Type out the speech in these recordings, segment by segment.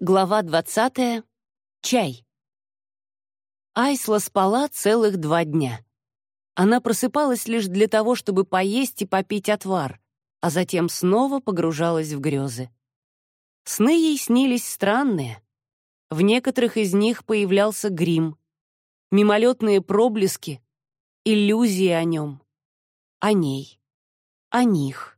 Глава двадцатая. Чай. Айсла спала целых два дня. Она просыпалась лишь для того, чтобы поесть и попить отвар, а затем снова погружалась в грезы. Сны ей снились странные. В некоторых из них появлялся грим, мимолетные проблески, иллюзии о нем, о ней, о них.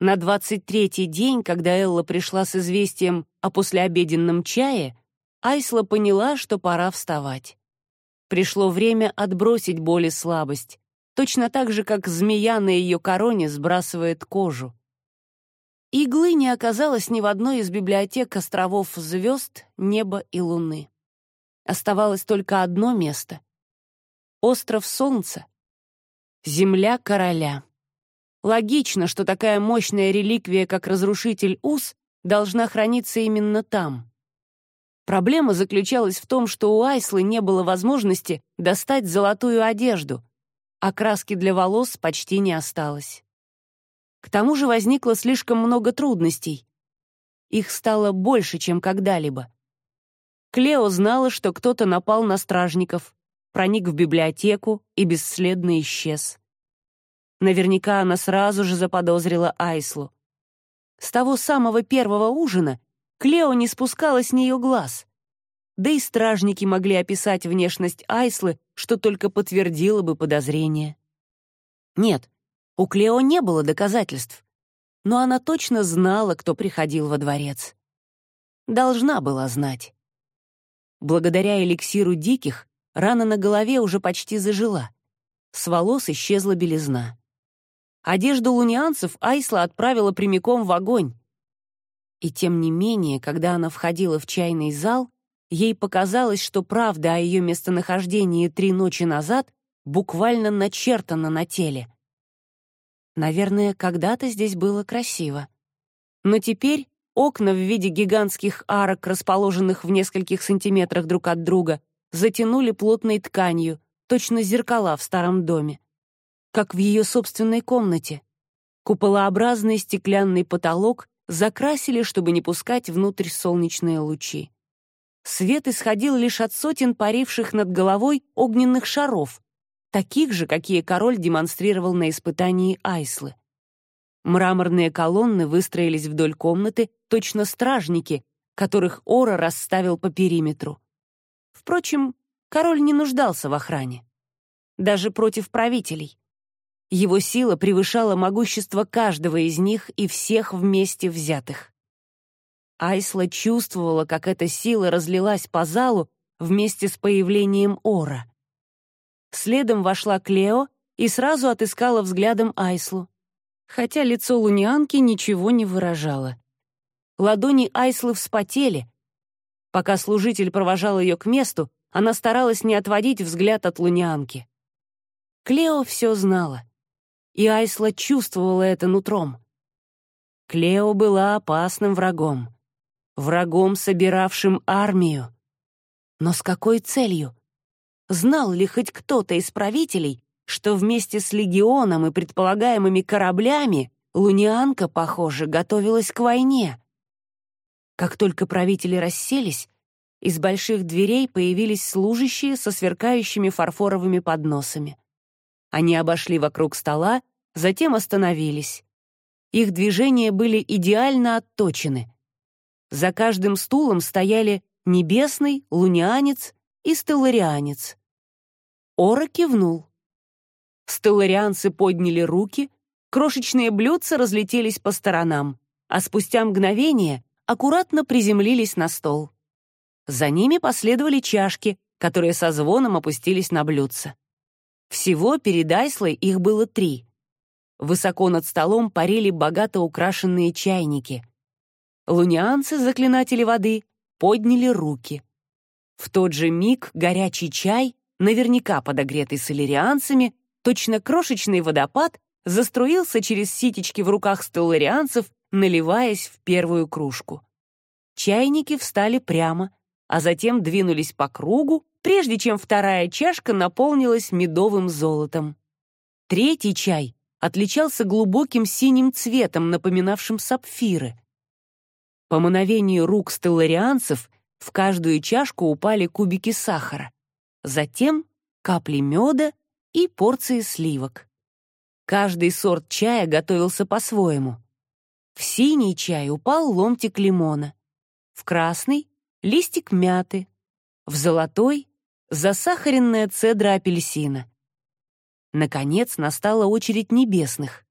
На двадцать третий день, когда Элла пришла с известием о послеобеденном чае, Айсла поняла, что пора вставать. Пришло время отбросить боль и слабость, точно так же, как змея на ее короне сбрасывает кожу. Иглы не оказалось ни в одной из библиотек островов звезд, неба и луны. Оставалось только одно место — остров Солнца, земля короля. Логично, что такая мощная реликвия, как разрушитель уз, должна храниться именно там. Проблема заключалась в том, что у Айслы не было возможности достать золотую одежду, а краски для волос почти не осталось. К тому же возникло слишком много трудностей. Их стало больше, чем когда-либо. Клео знала, что кто-то напал на стражников, проник в библиотеку и бесследно исчез. Наверняка она сразу же заподозрила Айслу. С того самого первого ужина Клео не спускала с нее глаз. Да и стражники могли описать внешность Айслы, что только подтвердило бы подозрение. Нет, у Клео не было доказательств, но она точно знала, кто приходил во дворец. Должна была знать. Благодаря эликсиру диких рана на голове уже почти зажила. С волос исчезла белизна. Одежду лунианцев Айсла отправила прямиком в огонь. И тем не менее, когда она входила в чайный зал, ей показалось, что правда о ее местонахождении три ночи назад буквально начертана на теле. Наверное, когда-то здесь было красиво. Но теперь окна в виде гигантских арок, расположенных в нескольких сантиметрах друг от друга, затянули плотной тканью, точно зеркала в старом доме как в ее собственной комнате. Куполообразный стеклянный потолок закрасили, чтобы не пускать внутрь солнечные лучи. Свет исходил лишь от сотен паривших над головой огненных шаров, таких же, какие король демонстрировал на испытании Айслы. Мраморные колонны выстроились вдоль комнаты, точно стражники, которых Ора расставил по периметру. Впрочем, король не нуждался в охране. Даже против правителей. Его сила превышала могущество каждого из них и всех вместе взятых. Айсла чувствовала, как эта сила разлилась по залу вместе с появлением Ора. Следом вошла Клео и сразу отыскала взглядом Айслу, хотя лицо лунианки ничего не выражало. Ладони Айслы вспотели. Пока служитель провожал ее к месту, она старалась не отводить взгляд от лунианки. Клео все знала и Айсла чувствовала это нутром. Клео была опасным врагом, врагом, собиравшим армию. Но с какой целью? Знал ли хоть кто-то из правителей, что вместе с легионом и предполагаемыми кораблями Лунианка, похоже, готовилась к войне? Как только правители расселись, из больших дверей появились служащие со сверкающими фарфоровыми подносами. Они обошли вокруг стола, затем остановились. Их движения были идеально отточены. За каждым стулом стояли небесный, лунианец и стелларианец. Ора кивнул. Стелларианцы подняли руки, крошечные блюдца разлетелись по сторонам, а спустя мгновение аккуратно приземлились на стол. За ними последовали чашки, которые со звоном опустились на блюдца. Всего перед Айслой их было три. Высоко над столом парили богато украшенные чайники. Лунианцы, заклинатели воды, подняли руки. В тот же миг горячий чай, наверняка подогретый солерианцами, точно крошечный водопад, заструился через ситечки в руках стелларианцев, наливаясь в первую кружку. Чайники встали прямо, а затем двинулись по кругу, прежде чем вторая чашка наполнилась медовым золотом. Третий чай отличался глубоким синим цветом, напоминавшим сапфиры. По мановению рук стелларианцев в каждую чашку упали кубики сахара, затем капли меда и порции сливок. Каждый сорт чая готовился по-своему. В синий чай упал ломтик лимона, в красный — листик мяты, в золотой — засахаренная цедра апельсина. Наконец настала очередь небесных.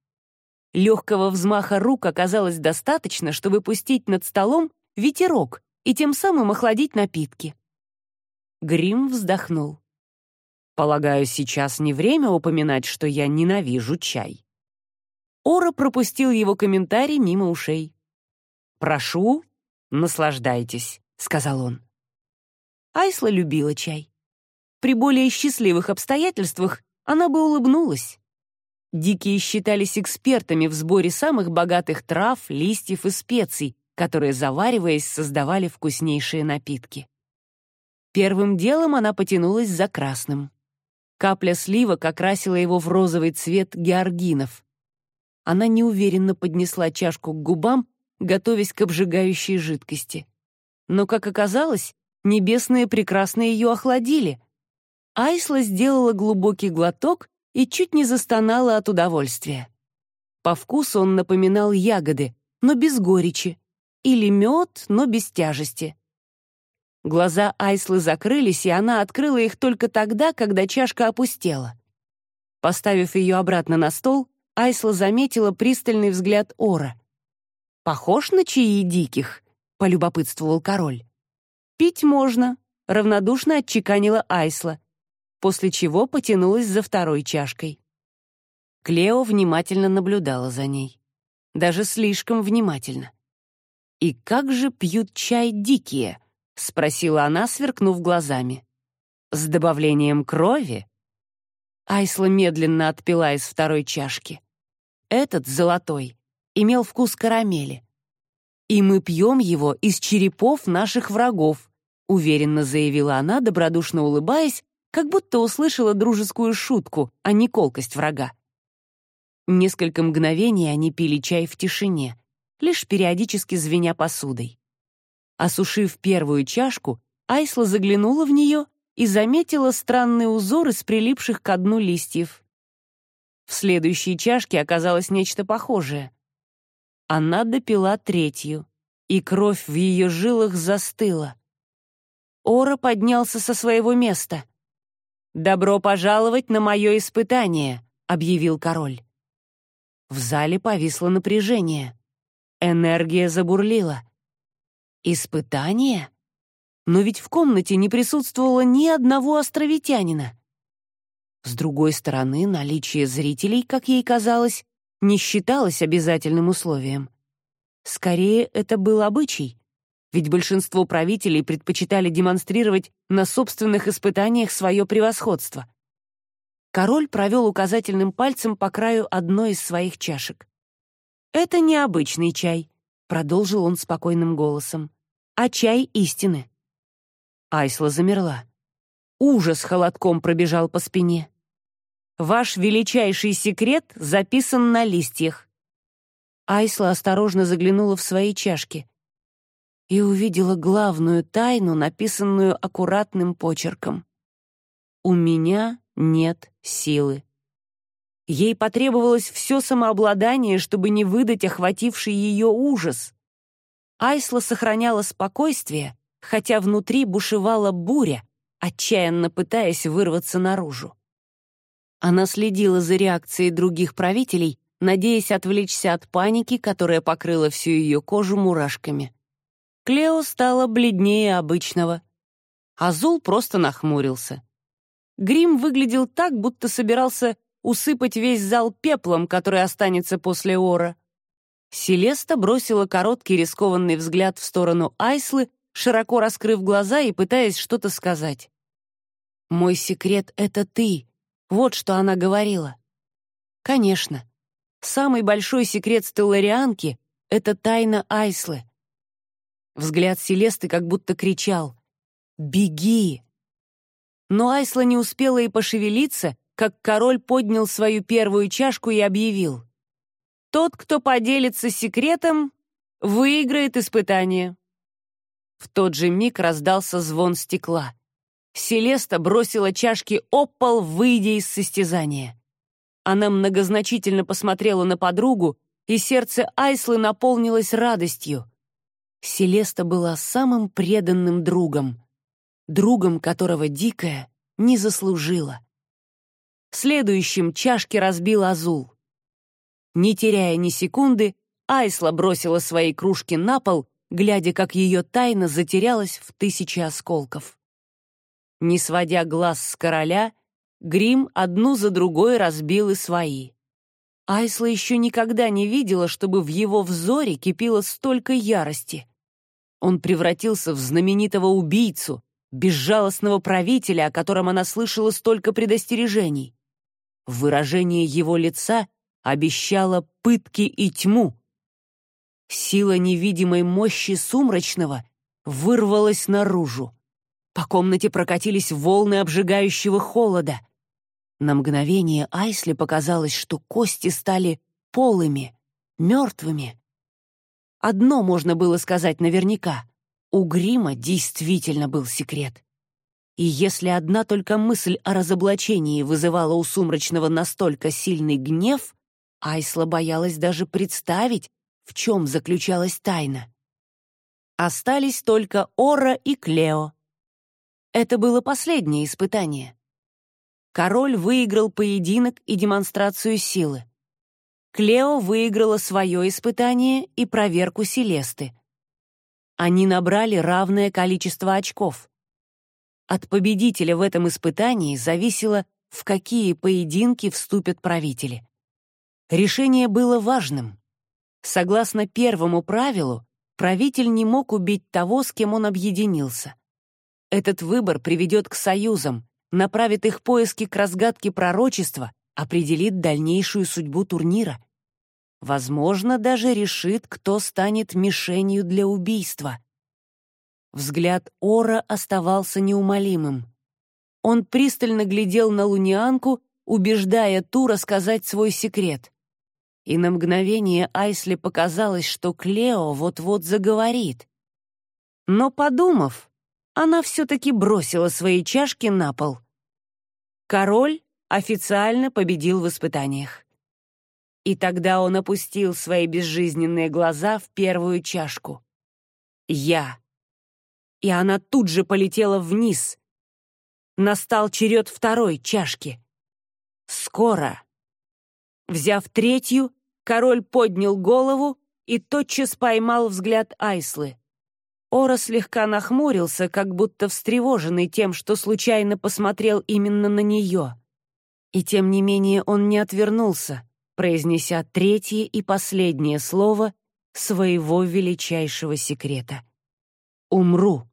Легкого взмаха рук оказалось достаточно, чтобы пустить над столом ветерок и тем самым охладить напитки. Грим вздохнул. Полагаю, сейчас не время упоминать, что я ненавижу чай. Ора пропустил его комментарий мимо ушей. «Прошу, наслаждайтесь», — сказал он. Айсла любила чай. При более счастливых обстоятельствах она бы улыбнулась. Дикие считались экспертами в сборе самых богатых трав, листьев и специй, которые, завариваясь, создавали вкуснейшие напитки. Первым делом она потянулась за красным. Капля сливок окрасила его в розовый цвет георгинов. Она неуверенно поднесла чашку к губам, готовясь к обжигающей жидкости. Но, как оказалось, небесные прекрасно ее охладили. Айсла сделала глубокий глоток и чуть не застонала от удовольствия. По вкусу он напоминал ягоды, но без горечи, или мед, но без тяжести. Глаза Айслы закрылись, и она открыла их только тогда, когда чашка опустела. Поставив ее обратно на стол, Айсла заметила пристальный взгляд Ора. «Похож на чаи диких?» — полюбопытствовал король. «Пить можно», — равнодушно отчеканила Айсла, после чего потянулась за второй чашкой. Клео внимательно наблюдала за ней. Даже слишком внимательно. «И как же пьют чай дикие?» — спросила она, сверкнув глазами. «С добавлением крови?» Айсла медленно отпила из второй чашки. Этот, золотой, имел вкус карамели. «И мы пьем его из черепов наших врагов», уверенно заявила она, добродушно улыбаясь, как будто услышала дружескую шутку, а не колкость врага. Несколько мгновений они пили чай в тишине, лишь периодически звеня посудой. Осушив первую чашку, Айсла заглянула в нее и заметила странный узор из прилипших к дну листьев. В следующей чашке оказалось нечто похожее. Она допила третью, и кровь в ее жилах застыла. Ора поднялся со своего места. «Добро пожаловать на мое испытание», — объявил король. В зале повисло напряжение. Энергия забурлила. Испытание? Но ведь в комнате не присутствовало ни одного островитянина. С другой стороны, наличие зрителей, как ей казалось, не считалось обязательным условием. Скорее, это был обычай, ведь большинство правителей предпочитали демонстрировать на собственных испытаниях свое превосходство. Король провел указательным пальцем по краю одной из своих чашек. «Это необычный чай», — продолжил он спокойным голосом а чай истины. Айсла замерла. Ужас холодком пробежал по спине. Ваш величайший секрет записан на листьях. Айсла осторожно заглянула в свои чашки и увидела главную тайну, написанную аккуратным почерком. «У меня нет силы». Ей потребовалось все самообладание, чтобы не выдать охвативший ее ужас. Айсла сохраняла спокойствие, хотя внутри бушевала буря, отчаянно пытаясь вырваться наружу. Она следила за реакцией других правителей, надеясь отвлечься от паники, которая покрыла всю ее кожу мурашками. Клео стала бледнее обычного. Азул просто нахмурился. Грим выглядел так, будто собирался усыпать весь зал пеплом, который останется после ора. Селеста бросила короткий рискованный взгляд в сторону Айслы, широко раскрыв глаза и пытаясь что-то сказать. «Мой секрет — это ты», — вот что она говорила. «Конечно. Самый большой секрет стелларианки — это тайна Айслы». Взгляд Селесты как будто кричал «Беги!». Но Айсла не успела и пошевелиться, как король поднял свою первую чашку и объявил. Тот, кто поделится секретом, выиграет испытание. В тот же миг раздался звон стекла. Селеста бросила чашки об пол, выйдя из состязания. Она многозначительно посмотрела на подругу, и сердце Айслы наполнилось радостью. Селеста была самым преданным другом, другом которого Дикая не заслужила. Следующим чашки разбил Азул. Не теряя ни секунды, Айсла бросила свои кружки на пол, глядя, как ее тайна затерялась в тысячи осколков. Не сводя глаз с короля, Грим одну за другой разбил и свои. Айсла еще никогда не видела, чтобы в его взоре кипело столько ярости. Он превратился в знаменитого убийцу, безжалостного правителя, о котором она слышала столько предостережений. Выражение его лица обещало пытки и тьму. Сила невидимой мощи сумрачного вырвалась наружу. По комнате прокатились волны обжигающего холода. На мгновение Айсли показалось, что кости стали полыми, мертвыми. Одно можно было сказать наверняка. У Грима действительно был секрет. И если одна только мысль о разоблачении вызывала у Сумрачного настолько сильный гнев, Айсла боялась даже представить, в чем заключалась тайна. Остались только Ора и Клео. Это было последнее испытание. Король выиграл поединок и демонстрацию силы. Клео выиграла свое испытание и проверку Селесты. Они набрали равное количество очков. От победителя в этом испытании зависело, в какие поединки вступят правители. Решение было важным. Согласно первому правилу, правитель не мог убить того, с кем он объединился. Этот выбор приведет к союзам, направит их поиски к разгадке пророчества, определит дальнейшую судьбу турнира. Возможно, даже решит, кто станет мишенью для убийства. Взгляд Ора оставался неумолимым. Он пристально глядел на лунианку, убеждая ту рассказать свой секрет. И на мгновение Айсли показалось, что Клео вот-вот заговорит. Но, подумав, она все-таки бросила свои чашки на пол. Король официально победил в испытаниях. И тогда он опустил свои безжизненные глаза в первую чашку. «Я». И она тут же полетела вниз. Настал черед второй чашки. «Скоро». Взяв третью, король поднял голову и тотчас поймал взгляд Айслы. Ора слегка нахмурился, как будто встревоженный тем, что случайно посмотрел именно на нее. И тем не менее он не отвернулся, произнеся третье и последнее слово своего величайшего секрета. «Умру».